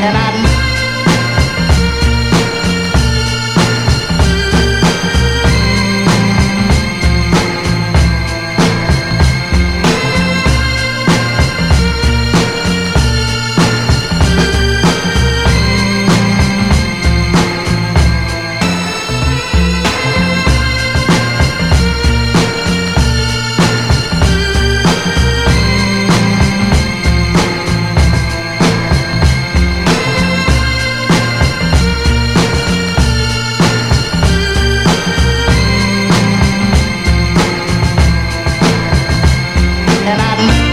and I that I